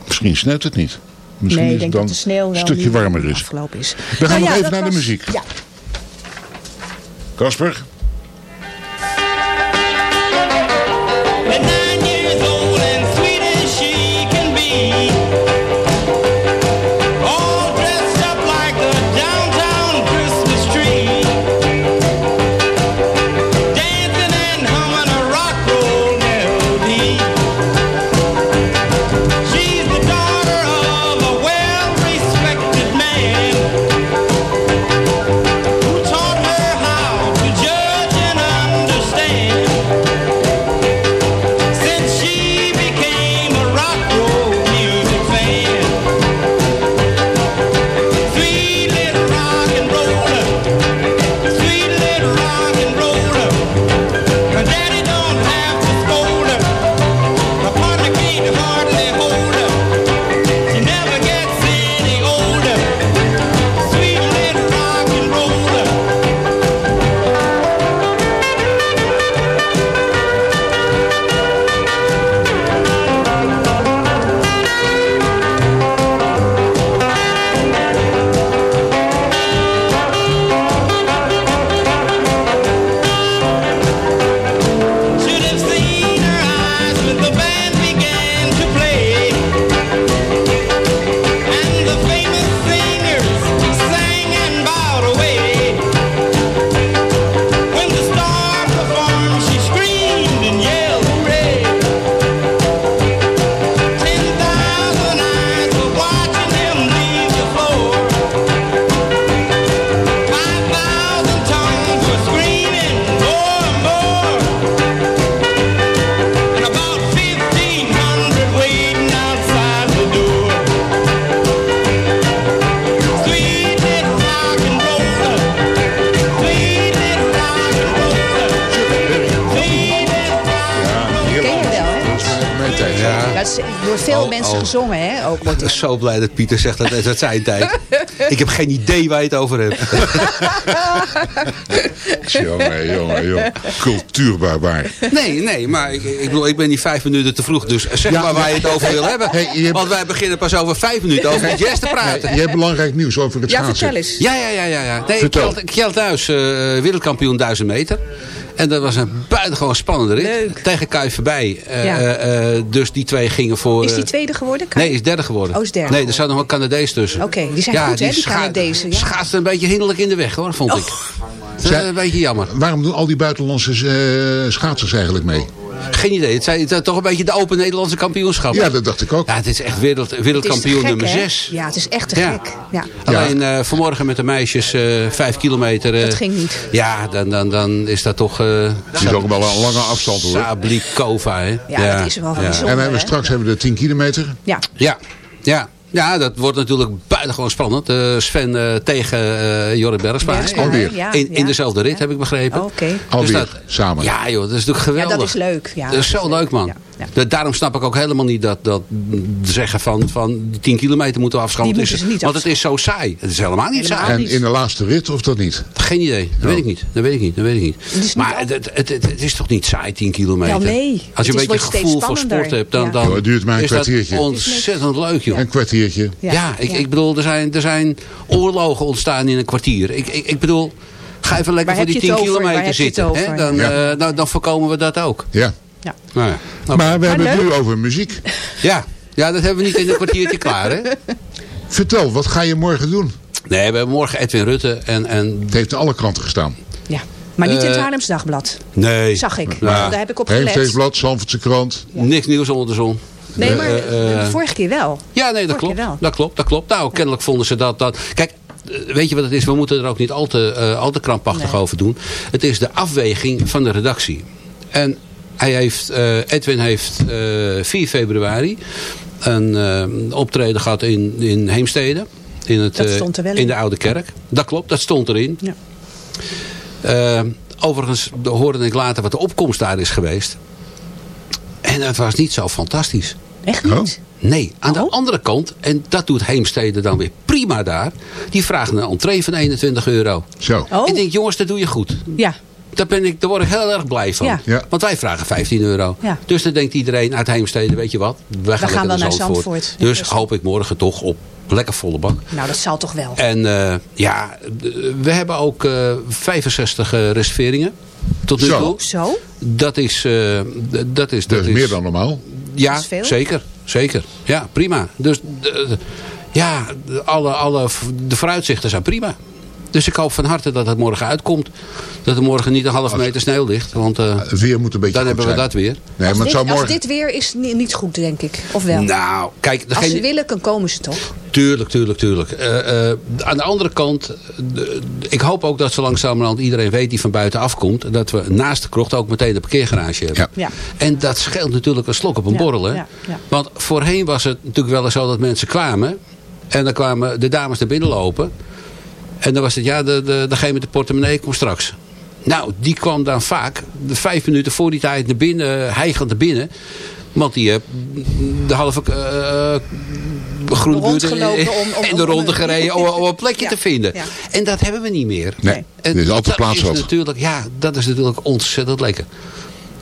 Misschien sneeuwt het niet. Misschien nee, is het dan dat de een stukje warmer is. is. We gaan Nou nog ja, even naar de muziek. Ja. Gezongen, hè? Ook wordt Ik ben zo blij dat Pieter zegt dat het zijn tijd. Ik heb geen idee waar je het over hebt. Jongen, jongen, jongen. Cultuurbarbaar. Nee, nee, maar ik, ik bedoel, ik ben niet vijf minuten te vroeg. Dus zeg Ja, maar waar je het over wil hebben. Hey, je hebt- Want wij beginnen pas over vijf minuten over jazz te praten. Je hebt belangrijk nieuws over het Ja, schaatsen. vertel eens. Ja, ja, ja, ja. ja. Nee, Vertel. Kjeld, eh, wereldkampioen 1000 meter. En dat was een buitengewoon spannende rit. Leuk. Tegen Kuif voorbij. Eh, Ja. eh, eh, dus die twee gingen voor... Is die tweede geworden? Kai? Nee, is derde geworden. Oh, is derde Nee, er zat nog een Canadees tussen. Oké, die zijn goed, hè, die Canadezen, ja. schaatste een beetje hinderlijk in de weg, hoor, vond ik. Dat is een beetje jammer. Waarom doen al die buitenlandse eh, schaatsers eigenlijk mee? Geen idee. Het zijn toch een beetje de open Nederlandse kampioenschap. Ja, dat dacht ik ook. Ja, het is echt wereld, wereldkampioen gek, nummer hè? 6. Ja, het is echt te Ja. gek. Ja. Alleen eh, vanmorgen met de meisjes eh vijf kilometer. eh, Dat ging niet. Ja, dan, dan, dan is dat toch... eh Het is ook wel een lange afstand hoor. Sablikova, hè? Ja, dat is wel ja. bijzonder. En we hebben straks hebben we de 10 kilometer. Ja, Ja, ja. Ja, dat wordt natuurlijk buitengewoon spannend. Eh, Sven eh, tegen eh Jorrit Bergsma. Alweer. ja, in, in ja. dezelfde rit, heb ik begrepen. Oh, Oké. Alweer dat- samen. Ja joh, dat is natuurlijk Ja, geweldig. dat is leuk. Ja, dat is zo leuk man. Ja, Daarom snap ik ook helemaal niet dat, dat zeggen van, van die 10 kilometer moeten we afschaffen. Die Het is- moeten ze niet want het is zo saai. Het is helemaal niet Helemaal saai. En in de laatste rit of dat niet? Geen idee. Dat weet ik niet. Dat weet ik niet. Dat weet ik niet. Het is niet maar al- het, het, het, het is toch niet saai 10 kilometer? Ja, nee. Als Het je een beetje gevoel voor sport hebt, dan, Ja. dan Ja, het duurt maar een is dat kwartiertje. ontzettend leuk joh. Een kwartiertje. Ja, Ja, ik, ja. ik bedoel, er zijn, er zijn oorlogen ontstaan in een kwartier. Ik, ik, ik bedoel, ga even lekker Waar voor die je 10 het over? Waar kilometer zitten. Hè? Dan, Ja. eh, nou, dan voorkomen we dat ook. Ja. Ja. Nou ja. Nou, Maar we hebben het nu over muziek. ja. ja, dat hebben we niet in een kwartiertje klaar. Hè? Vertel, wat ga je morgen doen? Nee, we hebben morgen Edwin Rutte en... en Het heeft in alle kranten gestaan. ja. Maar niet in het Eh, Haarlems Dagblad. nee. Zag ik. Ja. Daar heb ik op gelet. Heemsteedsblad, Zandvoortse krant. Niks nieuws onder de zon. Nee, maar de vorige keer wel. Ja, nee, dat Vorige klopt. Dat klopt, dat klopt. Nou, kennelijk vonden ze dat... dat kijk, weet je wat het is? We moeten er ook niet al te, al te krampachtig Nee. over doen. Het is de afweging van de redactie. En hij heeft, eh, Edwin heeft eh 4 februari een eh, optreden gehad in, in Heemstede. In, het, Dat eh, stond er wel in in. de Oude Kerk. Dat klopt, dat stond erin. Ja. Eh, overigens hoorde ik later wat de opkomst daar is geweest. En het was niet zo fantastisch. Echt niet? Oh. Nee, aan de Oh. andere kant, en dat doet Heemstede dan weer prima daar. Die vragen een entree van 21 euro. Zo. Oh, Ik denk, jongens, dat doe je goed. ja. Daar, ben ik, daar word ik heel erg blij van. Ja. Ja. Want wij vragen 15 euro. Ja. Dus dan denkt iedereen uit Heemstede, weet je wat? Wij gaan, wel naar Zandvoort. Dus hoop ik morgen toch op lekker volle bak. Nou, dat zal toch wel. En eh, ja, we hebben ook eh 65 eh, reserveringen. Tot nu Zo. toe. Zo? Dat is... eh, dat is, Dat is meer dan normaal. ja, Dat is veel. zeker. Zeker. Ja, prima. Dus ja, de- alle, alle, de vooruitzichten zijn prima. Dus ik hoop van harte dat het morgen uitkomt. Dat er morgen niet een half meter sneeuw ligt. Want eh, Het weer moet een beetje dan hebben we zijn. dat weer. Nee, maar Als, het dit, zou als morgen... dit weer is ni- niet goed, denk ik. Of wel? Nou, kijk. als ze willen, dan komen ze toch? Tuurlijk, tuurlijk, tuurlijk. Eh, eh, aan de andere kant, ik hoop ook dat zo langzamerhand iedereen weet die van buiten afkomt. Dat we naast de krocht ook meteen de parkeergarage hebben. Ja. Ja. En dat scheelt natuurlijk een slok op een Ja, borrel. Hè? ja, ja. Want voorheen was het natuurlijk wel eens zo dat mensen kwamen. En dan kwamen de dames naar binnen lopen. En dan was het, ja, de, de, degene met de portemonnee komt straks. Nou, die kwam dan vaak de vijf minuten voor die tijd naar binnen, hijgend naar binnen. Want die heeft de halve eh, groene buurt Rondgelopen om- om- in de ronde gereden om, om een plekje Ja, te vinden. ja. En dat hebben we niet meer. Nee, En er is altijd dat plaats is natuurlijk, Ja, dat is natuurlijk ontzettend lekker.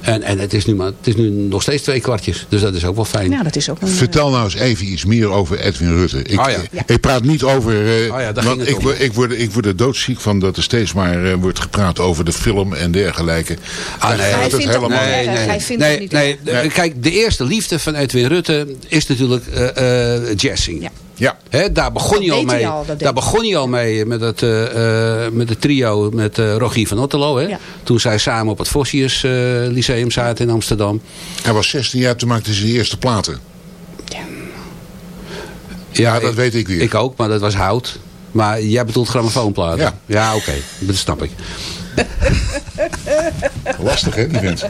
En, en het, is nu maar, het is nu nog steeds twee kwartjes. Dus dat is ook wel fijn. Ja, dat is ook een... Vertel nou eens even iets meer over Edwin Rutte. Ik, Ah, ja. Ja. ik praat niet over... eh, Ah, ja, want ik, om. ik, word, ik word er doodziek van dat er steeds maar eh, wordt gepraat over de film en dergelijke. Ah, nee. gaat Hij het vindt het helemaal. Hij vindt nee, het niet nee, Kijk, de eerste liefde van Edwin Rutte is natuurlijk eh eh jazzing. Ja. Ja, Hè, daar begon hij al mee. al, daar begon hij al mee met het, eh, eh, met het trio met eh Rogier van Otterlo. Hè? Ja. Toen zij samen op het Vossius eh, Lyceum zaten in Amsterdam. hij was 16 jaar, toen maakte hij zijn eerste platen. Ja, dat weet ik weer. Ik ook, maar dat was hout. Maar jij bedoelt grammofoonplaten. Ja. Ja, oké. Dat snap ik. Lastig hè, die vent.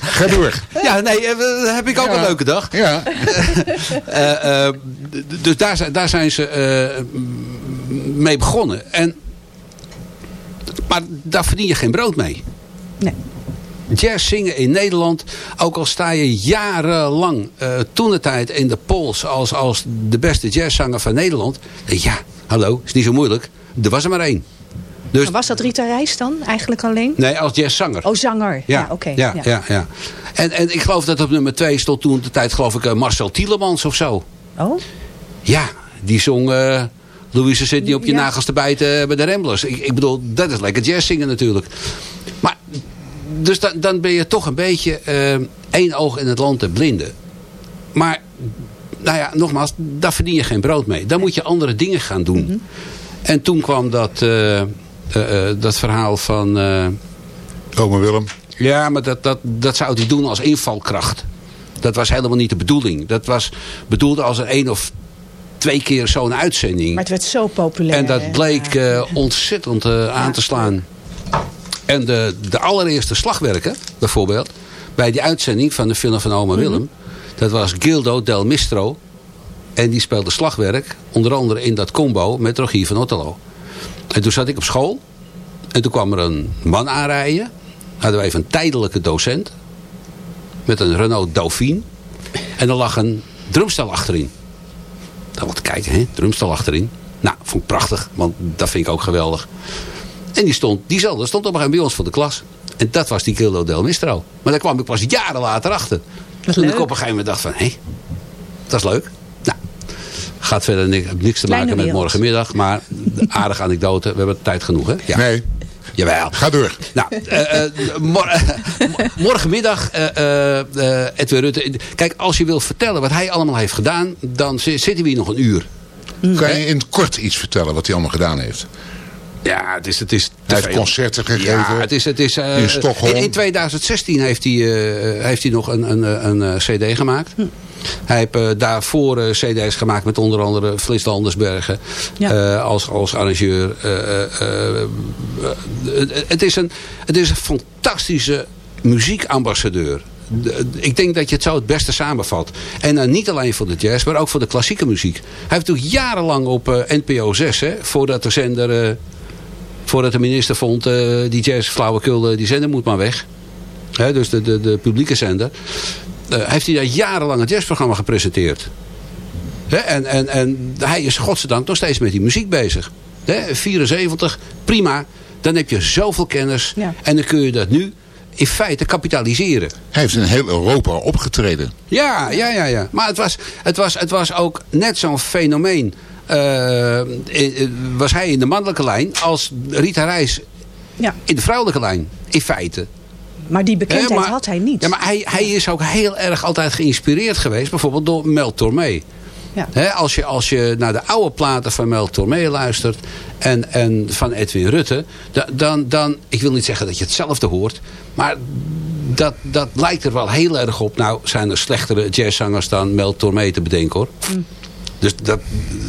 Ga door. Ja, nee, eh, heb ik ook Ja. een leuke dag. Ja, Eh, eh, dus daar, zijn- daar zijn ze eh, mee begonnen. En, maar daar verdien je geen brood mee. Nee. Jazz zingen in Nederland, ook al sta je jarenlang uh, toen de tijd in de polls als, als de beste jazzzanger van Nederland. Ja, hallo, is niet zo moeilijk. Er was er maar één. Dus, Maar was dat Rita Reis dan eigenlijk alleen? nee, als jazzzanger. Oh, zanger. Ja, oké. ja, ja. ja, En, en ik geloof dat op nummer twee stond toen de tijd geloof ik eh, Marcel Tielemans of zo. Oh? Ja, die zong eh Louise zit niet op je Ja. nagels te bijten bij de Ramblers. Ik, ik bedoel, dat is lekker jazz zingen natuurlijk. Maar, dus dan, dan ben je toch een beetje eh, één oog in het land te blinden. Maar, nou ja, nogmaals, daar verdien je geen brood mee. Dan moet je andere dingen gaan doen. Mhm. En toen kwam dat, eh, eh, eh, dat verhaal van... eh, Oma Willem. ja, maar dat, dat, dat zou hij doen als invalkracht. Dat was helemaal niet de bedoeling. Dat was bedoeld als een één of twee keer zo'n uitzending. Maar het werd zo populair. En dat bleek eh, ontzettend eh, aan te slaan. En de, de allereerste slagwerken, bijvoorbeeld... bij die uitzending van de film van Oma Willem... dat was Gildo del Mistro. En die speelde slagwerk, onder andere in dat combo met Rogier van Otterlo. En toen zat ik op school. En toen kwam er een man aanrijden. Hadden we even een tijdelijke docent. Met een Renault Dauphine. En er lag een drumstel achterin. Dan wat kijken, hè? Drumstel achterin. Nou, vond ik prachtig, want dat vind ik ook geweldig. En die stond, diezelfde stond op een gegeven moment bij ons voor de klas. En dat was die Gildo del Mistro. Maar daar kwam ik pas jaren later achter. Toen leuk. ik op een gegeven moment dacht van, hé, dat is leuk. Gaat verder niks, niks te maken met morgenmiddag. Maar de aardige anekdote, we hebben tijd genoeg, hè? Ja. Nee, Jawel. ga door. Nou, eh, eh, mor- morgenmiddag, eh, Edwin Rutte. Kijk, als je wilt vertellen wat hij allemaal heeft gedaan, dan zi- zitten we hier nog een uur. Kan je in het kort iets vertellen wat hij allemaal gedaan heeft? Ja, het is, het is Hij heeft veel. concerten gegeven. Ja, het is, het is, eh, in Stockholm. In, in 2016 heeft hij, eh, heeft hij nog een, een, een, een cd gemaakt. Hm. Hij heeft eh, daarvoor eh, cd's gemaakt met onder andere Flis Landersbergen Ja. eh, als, als arrangeur. Het- is een, het is een fantastische muziekambassadeur. De- Ik denk dat je het zo het beste samenvat. En dan niet alleen voor de jazz, maar ook voor de klassieke muziek. Hij heeft natuurlijk jarenlang op NPO 6, hè, voordat de zender... voordat de minister vond, die jazz flauwekul, die zender moet maar weg. Hè, dus de, de, de publieke zender. Eh, heeft hij daar jarenlang een jazzprogramma gepresenteerd. Hè, en, en, en hij is godzijdank nog steeds met die muziek bezig. Hè, 74, prima. Dan heb je zoveel kennis. Ja. En dan kun je dat nu in feite kapitaliseren. Hij heeft in heel Europa opgetreden. Ja, ja, ja, ja. Maar het was, het was, het was ook net zo'n fenomeen. eh, eh, was hij in de mannelijke lijn als Rita Reis Ja, in de vrouwelijke lijn. In feite. Maar die bekendheid maar- had hij niet. Ja, maar hij, hij is ook heel erg altijd geïnspireerd geweest. Bijvoorbeeld door Mel Tormé. Ja. Als, je, als je naar de oude platen van Mel Tormé luistert. En, en van Edwin Rutte. da- Dan, dan, ik wil niet zeggen dat je hetzelfde hoort. Maar dat, dat lijkt er wel heel erg op. Nou zijn er slechtere jazzzangers dan Mel Tormé te bedenken hoor. Mm. Dus dat, dat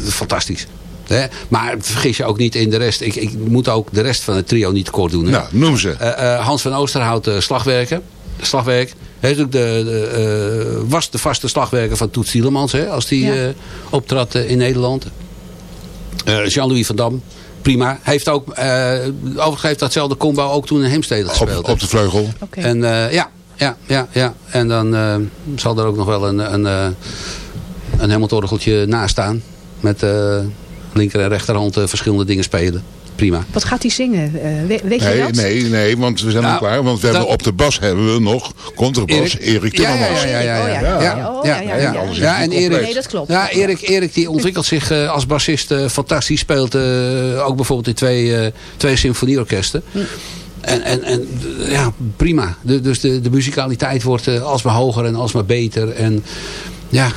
is fantastisch. Hè? Maar vergis je ook niet in de rest. Ik, ik moet ook de rest van het trio niet kort doen. Hè? Nou, noem ze. Eh, eh, Hans van Oosterhout, eh, slagwerken. Slagwerk. Hij is ook de, de, eh, was de vaste slagwerker van Toet Stielemans. Hè, als die Ja. eh, optrad in Nederland. Eh, Jean-Louis van Dam. Prima. Heeft ook, eh overigens heeft datzelfde combo ook toen in Heemstede gespeeld. Op, hè. op de vleugel. Oké. En eh, ja, ja, ja, ja. En dan eh, zal er ook nog wel een, een, eh, een Hammond-orgeltje naast staan. Met eh, linker en rechterhand eh, verschillende dingen spelen. Prima. Wat gaat hij zingen? Eh, we- weet je Nee, dat? nee, nee, want we zijn Nou, nog klaar. Want we hebben op de bas hebben we nog contrabas Erik, Ja, ja, Timmermans. ja, ja, ja, ja. Oh, ja. ja. Ja, oh, ja, ja, en Erik. Nee, dat klopt. Ja, Erik, Erik die ontwikkelt zich eh, als bassist eh, fantastisch. Speelt eh, ook bijvoorbeeld in twee, eh, twee symfonieorkesten. En, en, en eh, ja, prima. De, dus de, de muzikaliteit wordt alsmaar hoger en alsmaar beter. En ja,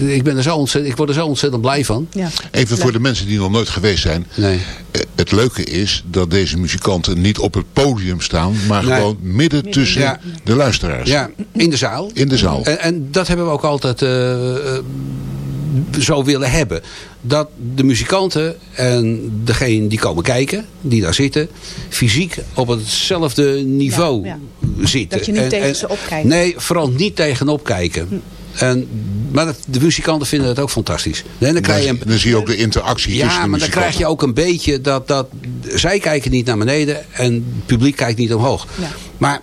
eh, ik, ben er zo ontzettend, ik word er zo ontzettend blij van. Ja. Even voor de mensen die nog nooit geweest zijn. Nee. Eh, Het leuke is dat deze muzikanten niet op het podium staan. Maar Nee. gewoon midden tussen Ja. de luisteraars. Ja, in de zaal. In de zaal. En, en dat hebben we ook altijd eh, zo willen hebben. Dat de muzikanten en degene die komen kijken, die daar zitten, fysiek op hetzelfde niveau Ja, zitten. Dat je niet En- tegen en- ze opkijkt. Nee, vooral niet tegenop kijken. En, maar dat, de muzikanten vinden dat ook fantastisch. En dan krijg je Dan, een, dan zie je ook de interactie tussen ja, de maar dan krijg je ook een beetje dat, dat zij kijken niet naar beneden en het publiek kijkt niet omhoog. Ja. Maar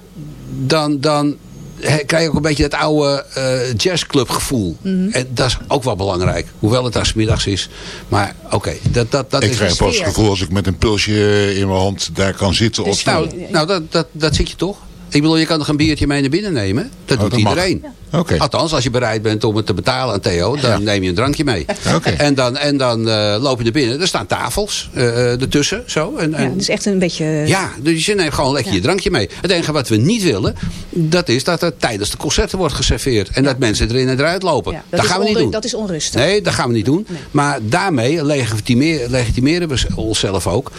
dan, dan krijg je ook een beetje dat oude eh jazzclubgevoel. Mhm. En dat is ook wel belangrijk. Hoewel het daar 's middags is. Maar oké, dat, dat, dat ik is krijg een pas het gevoel als ik met een pulsje in mijn hand daar kan zitten of staan. Nou, nou dat, dat, dat zit je toch? Ik bedoel, je kan nog een biertje mee naar binnen nemen. Dat Oh, doet dat iedereen. Oké. Althans, als je bereid bent om het te betalen aan Theo, dan neem je een drankje mee. Oké. En dan, en dan eh, loop je naar binnen. Er staan tafels eh, eh, ertussen. Zo. En, Ja, en, het is echt een beetje... ja, dus je neemt gewoon lekker Ja. je drankje mee. Het enige wat we niet willen, dat is dat er tijdens de concerten wordt geserveerd. En dat mensen erin en eruit lopen. Ja, dat, is gaan we niet doen. Dat is onrustig. Nee, dat gaan we niet doen. Maar daarmee legitimeren, legitimeren we onszelf ook.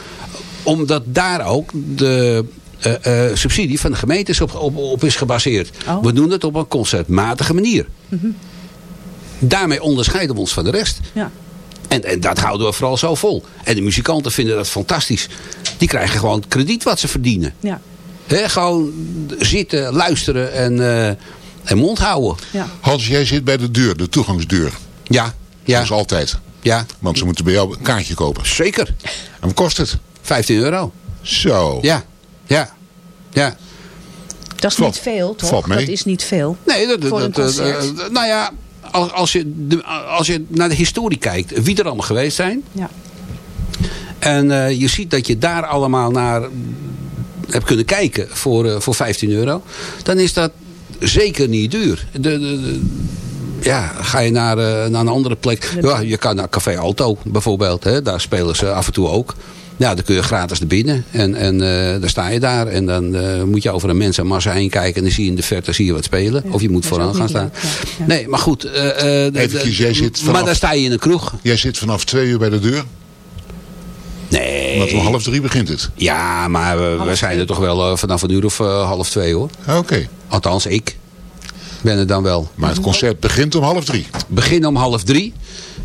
Omdat daar ook de eh, eh, subsidie van de gemeente is op, op, op is gebaseerd. Oh. We doen het op een concertmatige manier. Daarmee onderscheiden we ons van de rest. Ja. En, en dat houden we vooral zo vol. En de muzikanten vinden dat fantastisch. Die krijgen gewoon het krediet wat ze verdienen. Ja. Hè, gewoon zitten, luisteren en, eh, en mond houden. Ja. Hans, jij zit bij de deur, de toegangsdeur. Ja, ja, Dat is altijd. ja. Want ze moeten bij jou een kaartje kopen. Zeker. En wat kost het? 15 euro. Zo. Ja, ja, ja. Dat is niet veel, toch? valt mee. Dat is niet veel. Nee, dat, Voor dat, nou ja, als, als, je de, als je naar de historie kijkt, wie er allemaal geweest zijn. Ja. En eh, je ziet dat je daar allemaal naar hebt kunnen kijken voor, eh, voor 15 euro. Dan is dat zeker niet duur. De, de, de- ja, ga je naar, eh, naar een andere plek. Ja, je kan naar Café Alto bijvoorbeeld. Hè, daar spelen ze af en toe ook. Ja, dan kun je gratis naar binnen. En, en eh, dan sta je daar. En dan eh, moet je over een mensenmassa heen kijken. En dan zie je in de verte zie je wat spelen. of je moet dat vooraan gaan staan. leuk, ja. Ja. Nee, maar goed. eh, eh, Eventjes, de- jij zit Maar dan sta je in een kroeg. Jij zit vanaf twee uur bij de deur. Nee. Want om half drie begint het. Ja, maar we, we zijn er toch wel vanaf een uur of eh, half twee hoor. Oké. Althans, ik ben er dan wel. Maar het concert begint om half drie. Begin om half drie.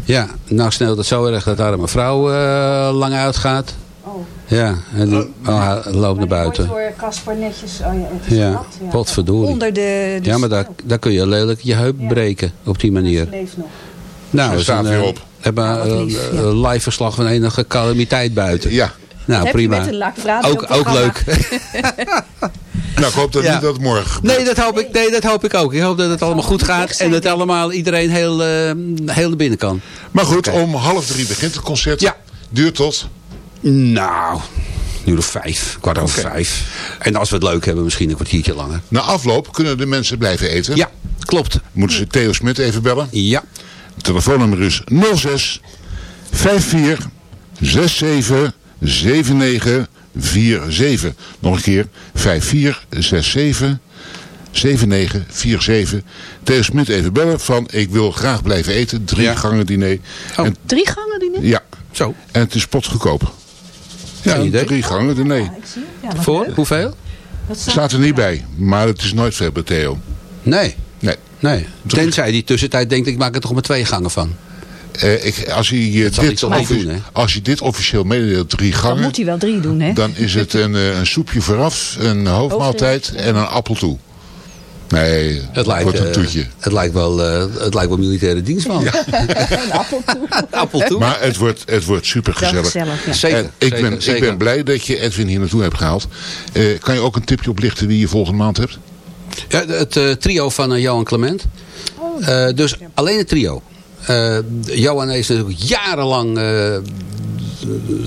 Ja, nou sneeuwt het zo erg dat daar mijn vrouw eh, lang uitgaat. Oh. Ja, en die oh, hij loopt naar buiten. voor Casper netjes... Oh ja, het is Ja, nat, ja. potverdorie. Onder de... de Ja, maar daar, daar kun je lelijk je heup breken op die manier. leeft nog. Nou, een, weer eh, op. Hebben een lief, eh, ja. live verslag van enige calamiteit buiten. Ja. Nou, prima. een ook, ook leuk. Nou, ik hoop dat Ja. niet dat het morgen gebeurt. Nee dat, hoop ik, nee, dat hoop ik ook. Ik hoop dat het allemaal goed gaat. En dat allemaal iedereen heel, eh, heel naar binnen kan. Maar goed, om half drie begint het concert. Ja. Duurt tot? Nou, een uur of vijf. Kwart over vijf. En als we het leuk hebben, misschien een kwartiertje langer. Na afloop kunnen de mensen blijven eten. Ja, klopt. Moeten ze Theo Smit even bellen. Ja. Het telefoonnummer is 06 54 67 79 47. Nog een keer 54 67 7947. Theo Smit even bellen van ik wil graag blijven eten. Drie Ja. gangen diner. Oh. En, Drie gangen die nu? ja, Zo. en het is potgoedkoop. Ja, idee. drie gangen diner. Ik zie het. Ja, wat Voor? leuk. Hoeveel? Dat staat- Staat er niet bij, maar het is nooit veel bij Theo. Nee. Nee. Nee. Tenzij die tussentijd denkt, ik maak er toch maar twee gangen van. Eh, ik, als, hij, eh, hij dit doen, als je dit officieel mededeelt, drie Dan gangen, moet hij wel drie doen, hè? dan is het een, eh, een soepje vooraf, een hoofdmaaltijd en een appel toe. Nee, Het lijkt, wordt een eh, toetje. het lijkt, wel, eh, het lijkt wel militaire dienstman. Een appel toe. Appel toe. Maar het wordt, het wordt super Wel gezellig. gezellig, ja. Zeker. En ik, zeker, ben, zeker. ik ben blij dat je Edwin hier naartoe hebt gehaald. Eh, kan je ook een tipje oplichten wie je volgende maand hebt? Ja, het eh, trio van Johan Clement. Eh, dus alleen het trio. Eh, Johan is natuurlijk jarenlang, eh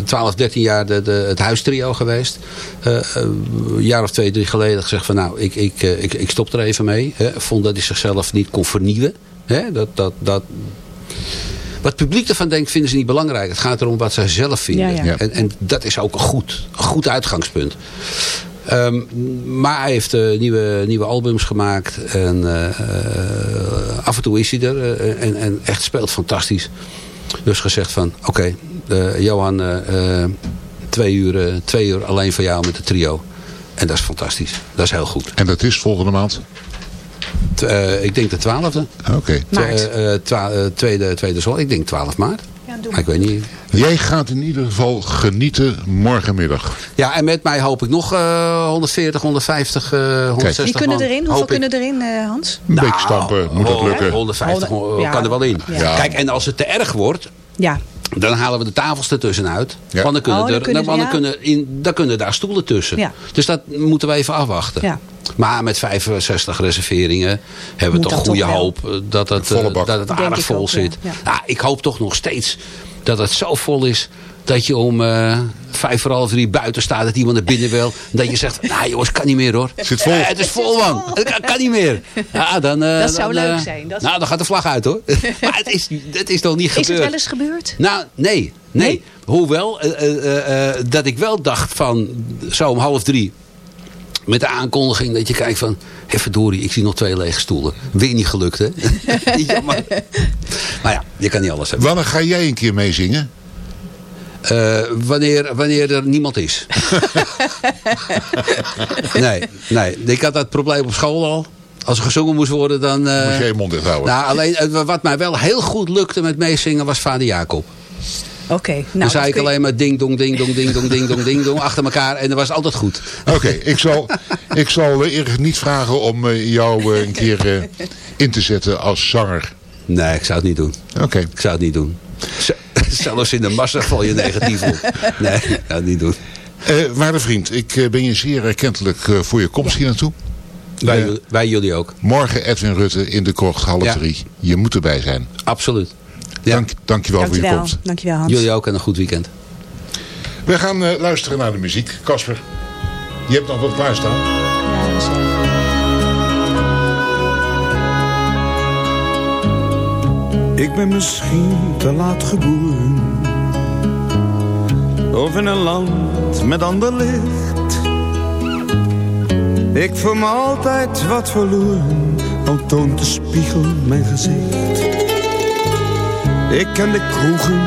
12, 13 jaar, de, de, het huistrio geweest. Eh, eh, een jaar of twee, drie geleden gezegd van nou, ik, ik, eh, ik, ik stop er even mee. Hè. Vond dat hij zichzelf niet kon vernieuwen. Hè. Dat, dat, dat, wat het publiek ervan denkt, vinden ze niet belangrijk. Het gaat erom wat zij zelf vinden. Ja, ja. En, en dat is ook een goed, een goed uitgangspunt. Ehm, maar hij heeft eh, nieuwe, nieuwe albums gemaakt. En eh, eh, af en toe is hij er. eh, en, en echt speelt fantastisch. Dus gezegd van, oké, eh, Johan, eh, eh, twee, uur, eh, twee uur alleen voor jou met het trio. En dat is fantastisch. Dat is heel goed. En dat is volgende maand? T- eh, ik denk de twaalfde. Oké. Maart. Eh, eh, twa- eh, tweede, tweede zon. Ik denk 12 maart. Maar ik weet niet. Jij gaat in ieder geval genieten morgenmiddag. Ja, en met mij hoop ik nog eh 140, 150, eh 160 Wie kunnen man. erin? Hoeveel ik. kunnen erin, eh, Hans? Een beetje stampen, moet dat Oh, lukken. 150 Honderd- oh, ja. kan er wel in. Ja. Kijk, en als het te erg wordt, Ja. Dan halen we de tafels ertussenuit. Ja. Want dan kunnen, Oh, dan er, kunnen dan, ze- want dan ja. kunnen, in, dan kunnen daar stoelen tussen. Ja. Dus dat moeten we even afwachten. Ja. Maar met 65 reserveringen hebben we Moet toch goede toch hoop eh, dat het, eh, dat het aardig vol ook, zit. Ja. Nou, ik hoop toch nog steeds dat het zo vol is dat je om eh, vijf voor half drie buiten staat, dat iemand naar binnen wil. Dat je zegt, nou jongens, kan niet meer hoor. Zit vol. Het is vol man, het kan, kan niet meer. Ja, dan, eh, Dat zou dan, leuk zijn. Dat- Nou, dan gaat de vlag uit hoor. maar het is, het is toch niet Is het gebeurd. wel eens gebeurd? Nou, nee. Nee. Hoewel, eh, eh, eh, eh, dat ik wel dacht van zo om half drie. Met de aankondiging dat je kijkt van... Hé verdorie, ik zie nog twee lege stoelen. Weer niet gelukt, hè? Jammer. Maar ja, je kan niet alles hebben. Wanneer ga jij een keer meezingen? Eh, wanneer, wanneer er niemand is. nee, nee. Ik had dat probleem op school al. Als er gezongen moest worden, dan... eh, Moet jij je mond nou, alleen, eh, wat mij wel heel goed lukte met meezingen was Vader Jacob. Oké. nou, dan zei ik je- alleen maar ding dong, ding dong, ding dong, ding dong, ding dong achter elkaar. En dat was altijd goed. Oké, ik zal, ik zal eh, Erik niet vragen om eh, jou eh, een keer eh, in te zetten als zanger. Nee, ik zou het niet doen. Oké. Ik zou het niet doen. Z- Zelfs in de massa val je negatief op. Nee, ik zou het niet doen. Eh, waarde vriend, ik ben je zeer erkentelijk eh, voor je komst hier naartoe. Wij, wij jullie ook. morgen Edwin Rutte in de krocht half Ja. drie. Je moet erbij zijn. Absoluut. Ja. Dank, dankjewel voor je komst. Dankjewel Hans. Jullie ook en een goed weekend. We gaan eh, luisteren naar de muziek. Casper, je hebt nog wat klaarstaan. Ja, dat is wel- Ik ben misschien te laat geboren Of in een land met ander licht Ik voel me altijd wat verloren Al toont de spiegel mijn gezicht Ik ken de kroegen,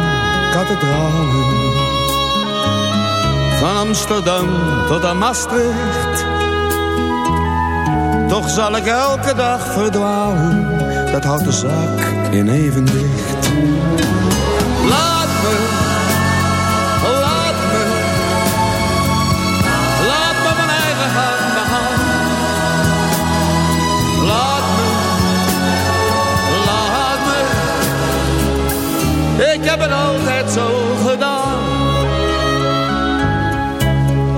kathedralen. Van Amsterdam tot aan Maastricht. Toch zal ik elke dag verdwalen. Dat houdt de zaak in evenwicht. Laat me,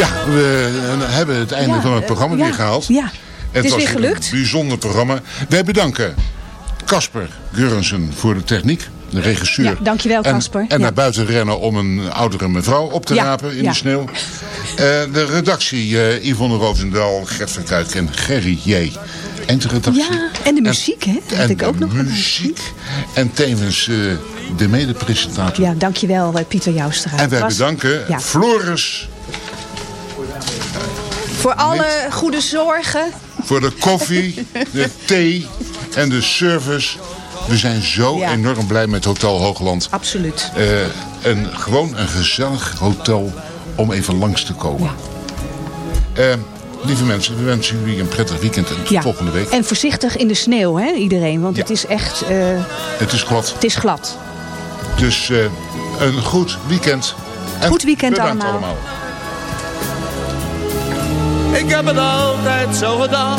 Ja, we eh, hebben het einde Ja, van het eh, programma weer gehaald. ja. Het is was weer gelukt. een bijzonder programma. Wij bedanken Casper Geurensen voor de techniek. De regisseur. Ja, dankjewel, En- Casper. En, Ja. naar buiten rennen om een oudere mevrouw op te Ja, rapen in de sneeuw. Eh, de redactie eh, Yvonne Roosendaal, Gert van Kuik en Gerry J. Eindredactie. Ja, en de muziek, hè? Dat En heb ik ook de nog muziek. En tevens eh, de medepresentator. Ja, dankjewel Pieter Joustra. En wij Was- bedanken. Floris Voor alle goede zorgen. voor de koffie, de thee en de service. We zijn zo Ja. enorm blij met Hotel Hoogland. Absoluut. Eh, een, gewoon een gezellig hotel om even langs te komen. Eh, lieve mensen, we wensen jullie een prettig weekend en tot Ja. volgende week. En voorzichtig in de sneeuw, hè, iedereen. Want Ja. het is echt... eh, Het is glad. het is glad. Dus een goed weekend. En Goed weekend bedankt allemaal. Ik heb het altijd zo gedaan.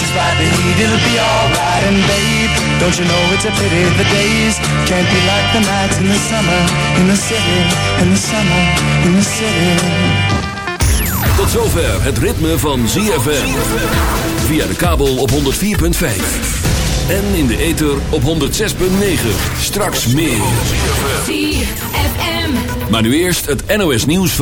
Fight the heat, it'll be alright. And babe, don't you know it's a pity the days can't be like the nights in the summer, in the city, in the summer, in the city. Tot zover het ritme van ZFM. Via de kabel op 104.5. En in de ether op 106.9. Straks meer. ZFM. Maar nu eerst het NOS nieuws van...